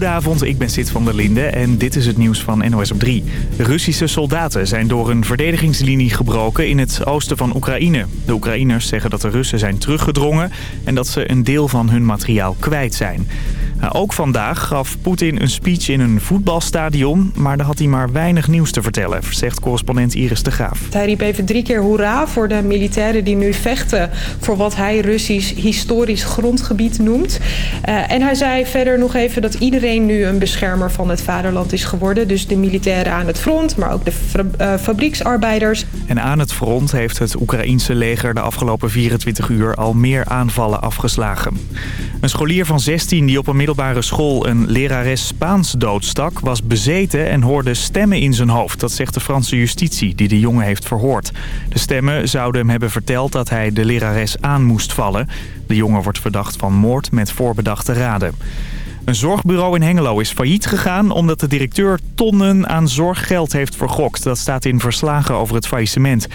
Goedenavond, ik ben Sid van der Linde en dit is het nieuws van NOS op 3. Russische soldaten zijn door een verdedigingslinie gebroken in het oosten van Oekraïne. De Oekraïners zeggen dat de Russen zijn teruggedrongen en dat ze een deel van hun materiaal kwijt zijn. Nou, ook vandaag gaf Poetin een speech in een voetbalstadion, maar daar had hij maar weinig nieuws te vertellen, zegt correspondent Iris de Graaf. Hij riep even drie keer hoera voor de militairen die nu vechten voor wat hij Russisch historisch grondgebied noemt. Uh, en hij zei verder nog even dat iedereen nu een beschermer van het vaderland is geworden. Dus de militairen aan het front, maar ook de uh, fabrieksarbeiders. En aan het front heeft het Oekraïense leger de afgelopen 24 uur al meer aanvallen afgeslagen. Een scholier van 16 die op een middelbare school een lerares Spaans doodstak... was bezeten en hoorde stemmen in zijn hoofd. Dat zegt de Franse justitie die de jongen heeft verhoord. De stemmen zouden hem hebben verteld dat hij de lerares aan moest vallen. De jongen wordt verdacht van moord met voorbedachte raden. Een zorgbureau in Hengelo is failliet gegaan omdat de directeur tonnen aan zorggeld heeft vergokt. Dat staat in verslagen over het faillissement.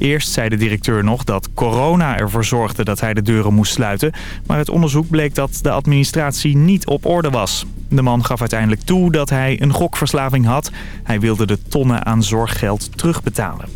Eerst zei de directeur nog dat corona ervoor zorgde dat hij de deuren moest sluiten. Maar het onderzoek bleek dat de administratie niet op orde was. De man gaf uiteindelijk toe dat hij een gokverslaving had. Hij wilde de tonnen aan zorggeld terugbetalen.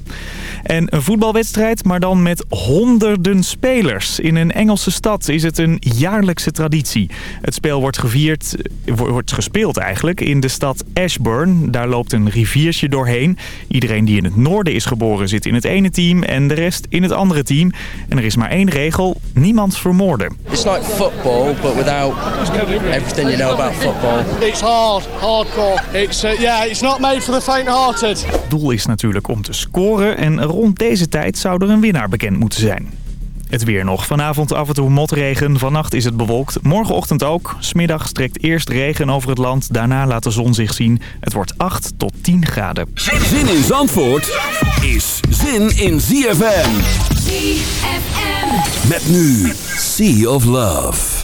En een voetbalwedstrijd, maar dan met honderden spelers. In een Engelse stad is het een jaarlijkse traditie. Het spel wordt gevierd, wordt gespeeld eigenlijk in de stad Ashburn. Daar loopt een riviertje doorheen. Iedereen die in het noorden is geboren zit in het ene team en de rest in het andere team. En er is maar één regel, niemand vermoorden. It's like football, but without everything you know about football. It's hard, hardcore. It's, uh, yeah, it's not made for the faint-hearted. Doel is natuurlijk om te scoren en rond deze tijd zou er een winnaar bekend moeten zijn. Het weer nog. Vanavond af en toe motregen. Vannacht is het bewolkt. Morgenochtend ook. Smiddag trekt eerst regen over het land. Daarna laat de zon zich zien. Het wordt 8 tot 10 graden. Zin in Zandvoort is zin in ZFM. ZFM. Met nu Sea of Love.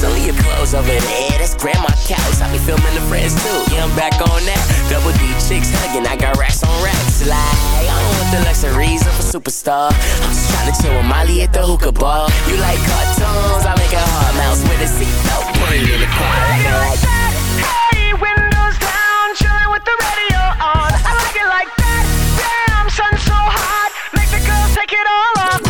house. Only your clothes over there, that's grandma couch. I be filming the friends too. Yeah, I'm back on that. Double D chicks hugging, I got racks on racks. Like, I don't want the luxuries of a superstar. I'm just trying to chill with Molly at the hookah bar. You like cartoons? I make a hard mouse with a seatbelt. Put it in the. I like it like that. Hey, windows down, chilling with the radio on. I like it like that. Damn, sun so hot, make the girls take it all off.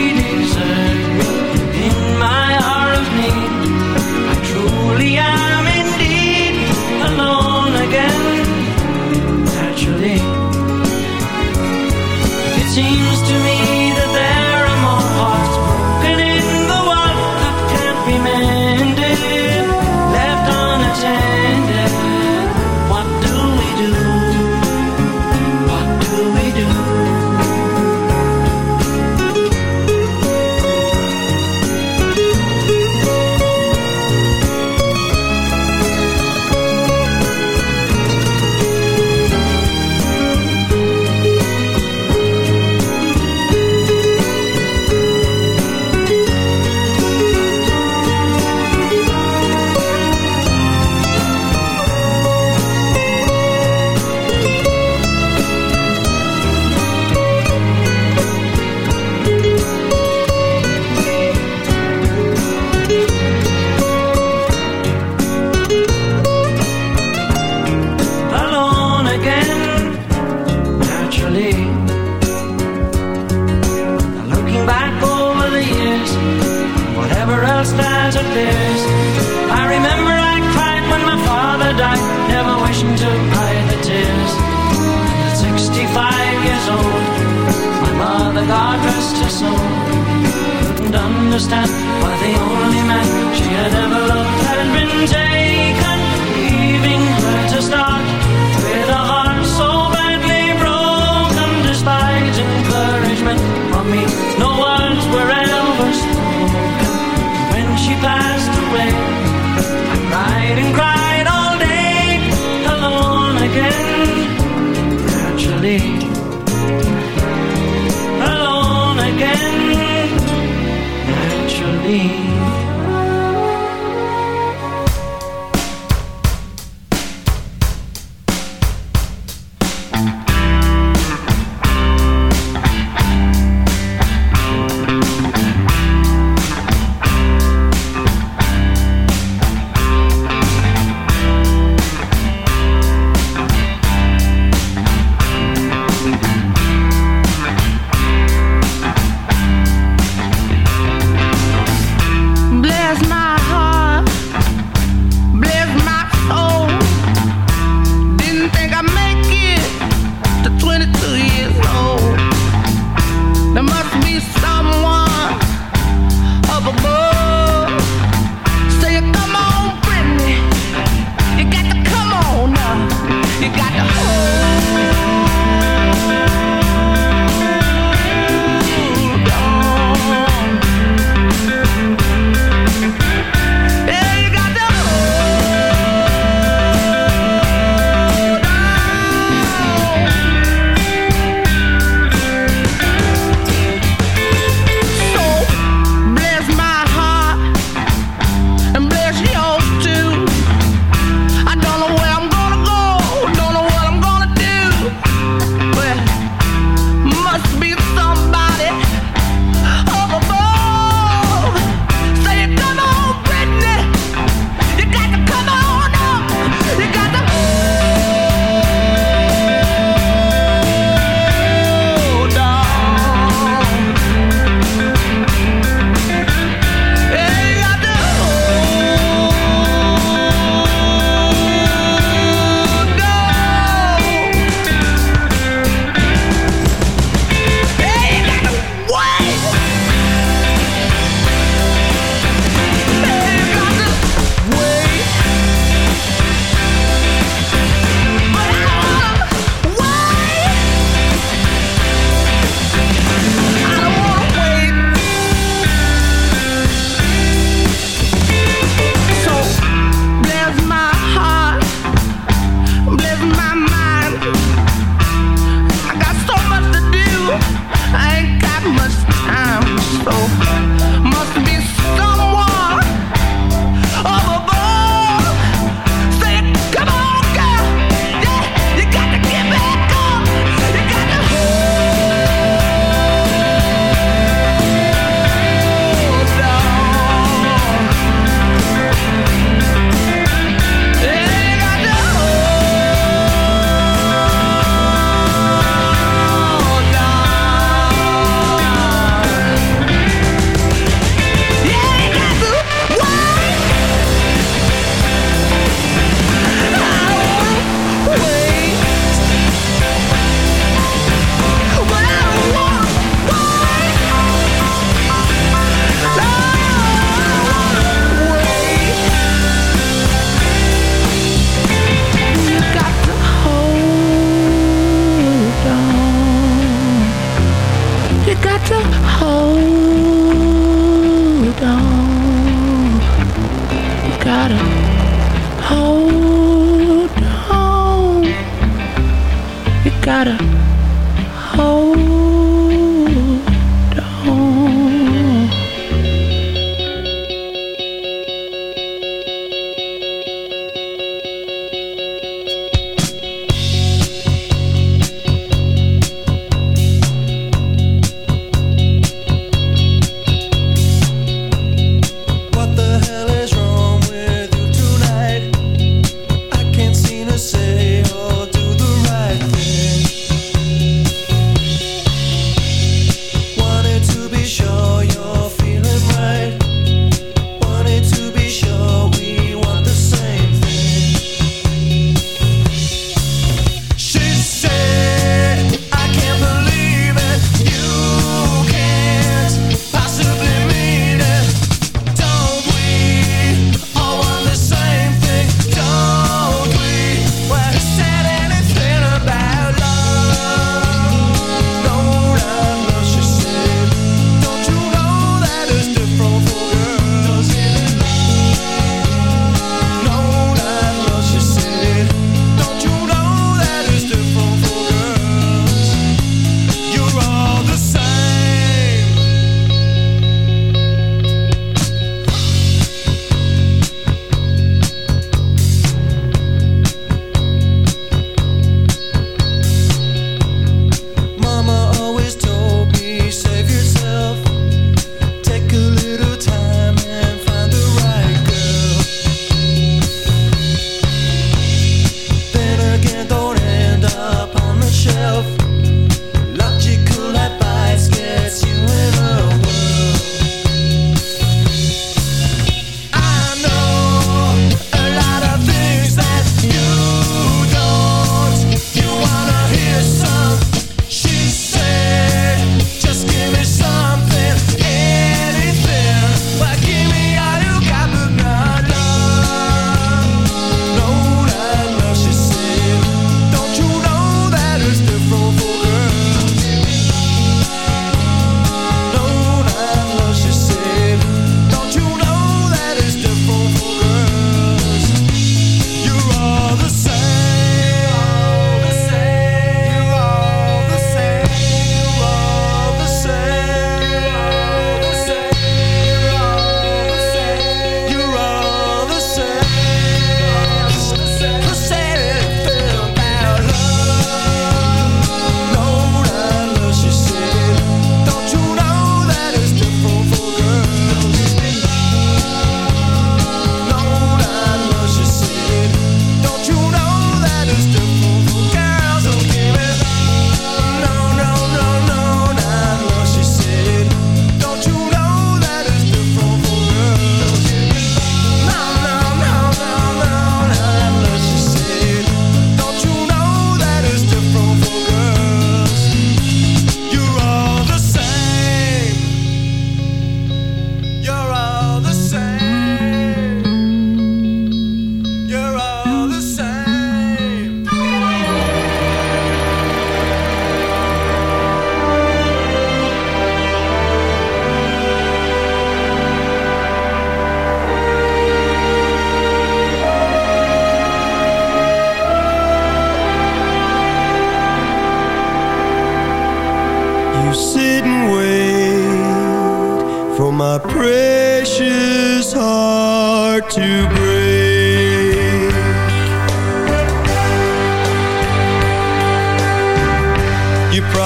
seems to me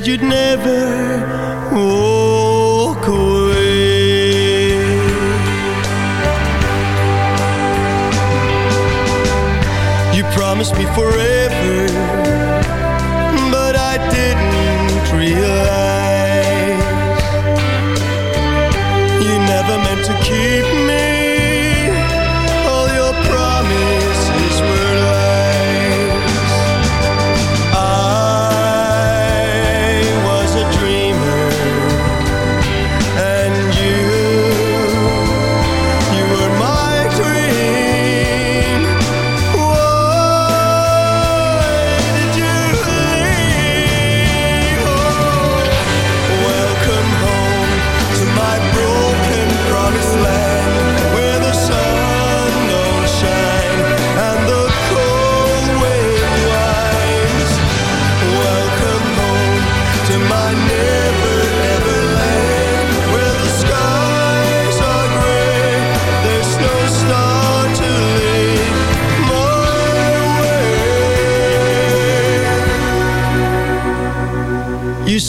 said you'd never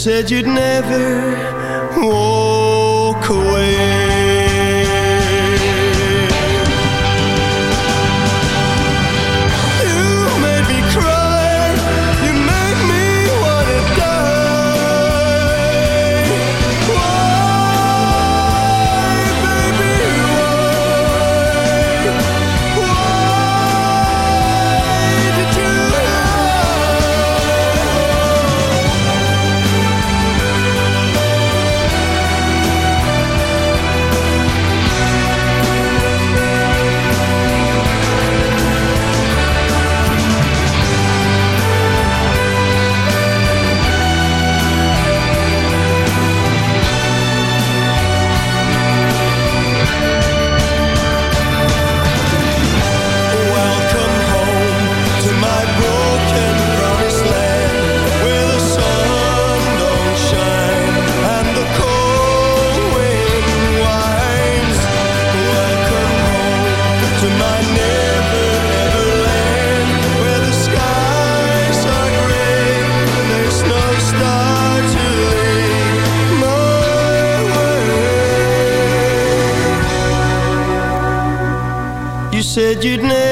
said you'd never said you'd never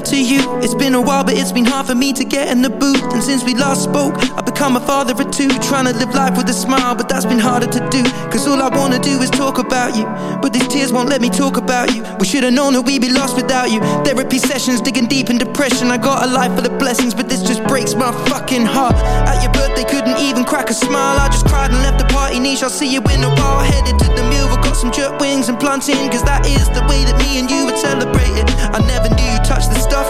letter to you. It's been a while, but it's been hard for me to get in the booth. And since we last spoke, I've become a father of two. Trying to live life with a smile, but that's been harder to do. Cause all I wanna do is talk about you. But these tears won't let me talk about you. We should've known that we'd be lost without you. Therapy sessions, digging deep in depression. I got a life full of blessings, but this just breaks my fucking heart. At your birthday, couldn't even crack a smile. I just cried and left the party niche. I'll see you in a while. Headed to the mule, we're got some jerk wings and plantain Cause that is the way that me and you would celebrate it I never knew you touched the stuff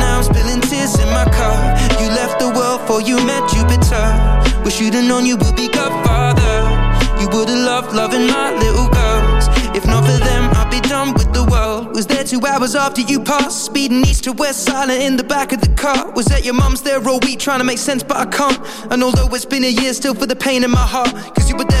I'm spilling tears in my car You left the world for you met Jupiter. Wish you'd have known you would be godfather. You would have loved loving my little girls. If not for them I'd be done with the world. Was there two hours after you passed Speeding east to west silent in the back of the car? Was at your mum's there all week trying to make sense but I can't. And although it's been a year still for the pain in my heart. Cause you were there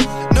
no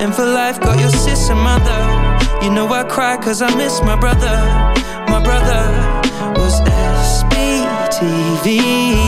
And for life, got your sister mother. You know I cry cause I miss my brother. My brother was SBTV.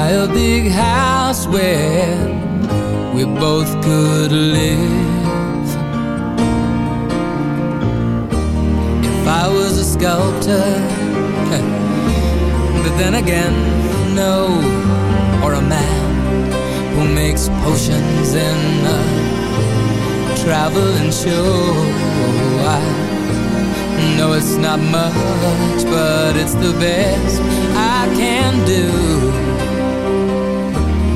buy a big house where we both could live. If I was a sculptor, but then again, no, or a man who makes potions in a traveling show. I know it's not much, but it's the best I can do.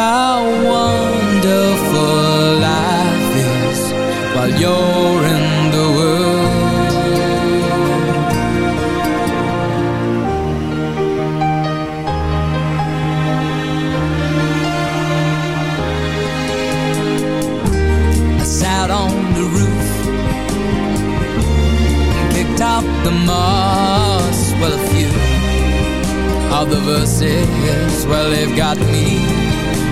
how wonderful life is while you're in the world. I sat on the roof and picked out the moss. Well, a few of the verses, well, they've got me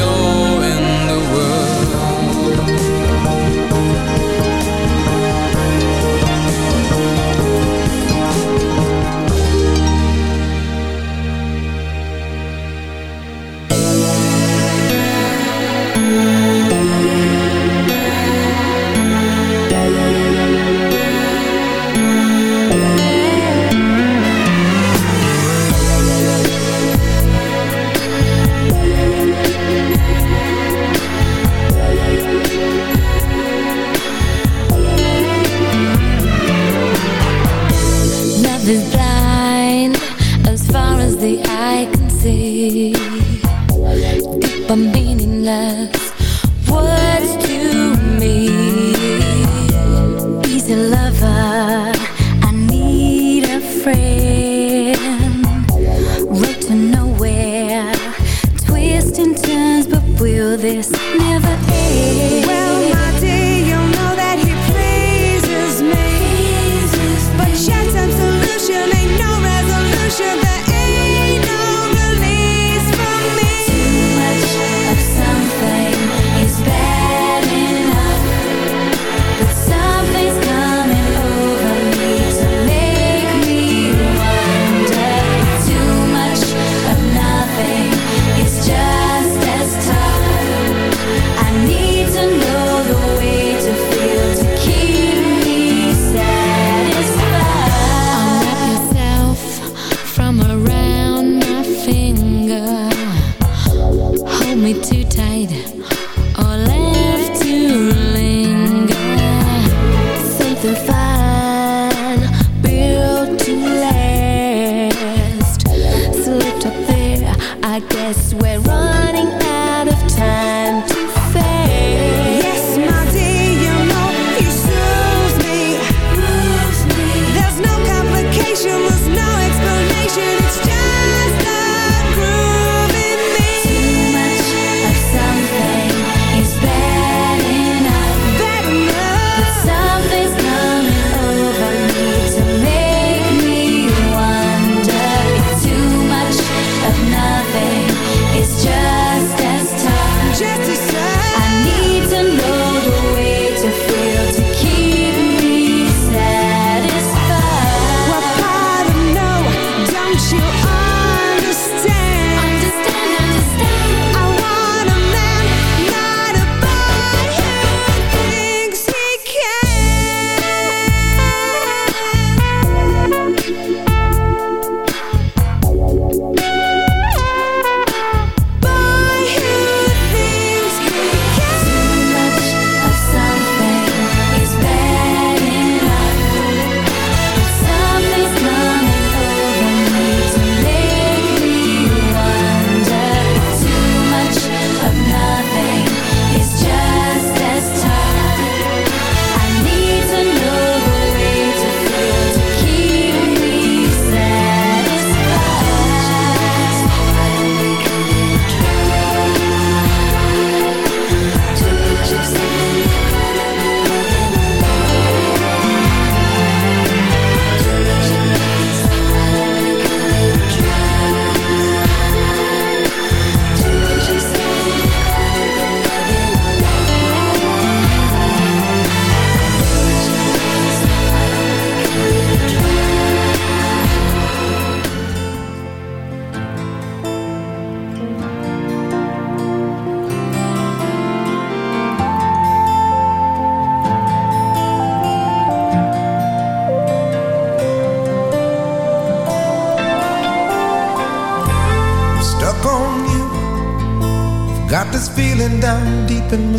while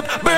The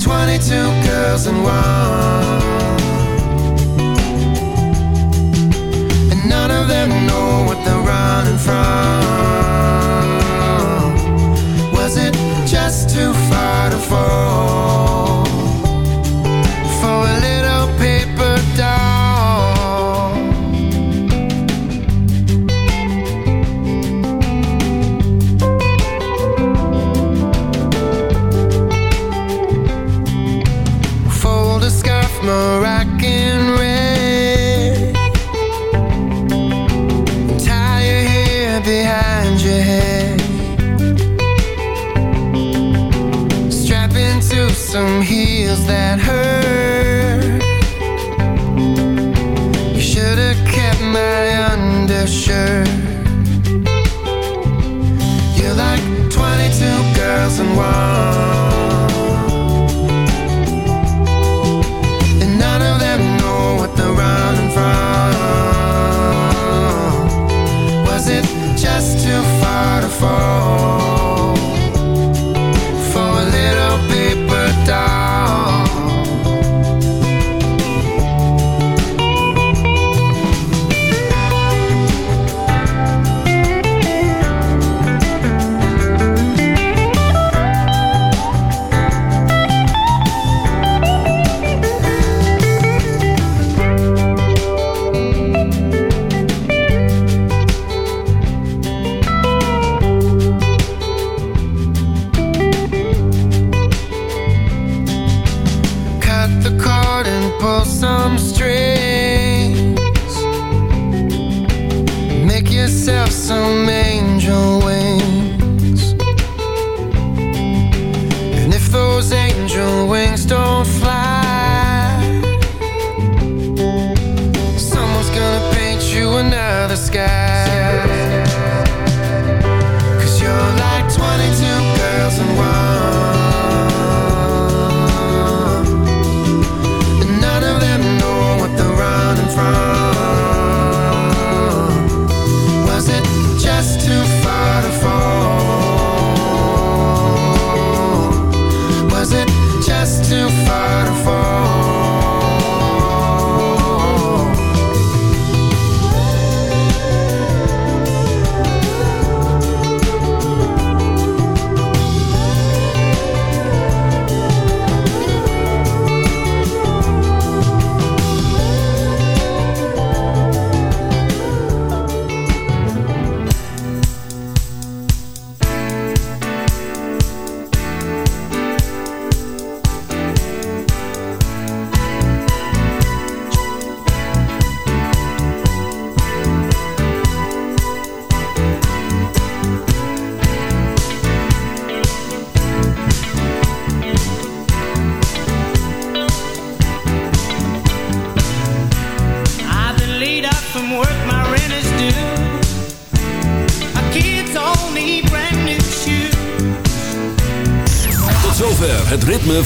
22 girls and one. And none of them know what they're running from. yourself some angel